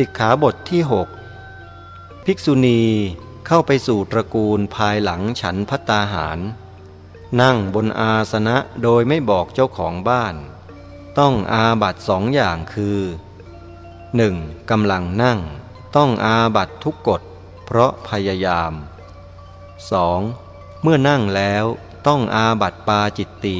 สิกขาบทที่หกภิกษุณีเข้าไปสู่ตระกูลภายหลังฉันพัตตาหาร นั่งบนอาสนะโดยไม่บอกเจ้าของบ้าน ต้องอาบัตสองอย่างคือ 1. กำลังนั่ง ต้องอาบัตทุกกฎ เพราะพยายาม 2. เมื่อนั่งแล้วต้องอาบัตปาจิตตี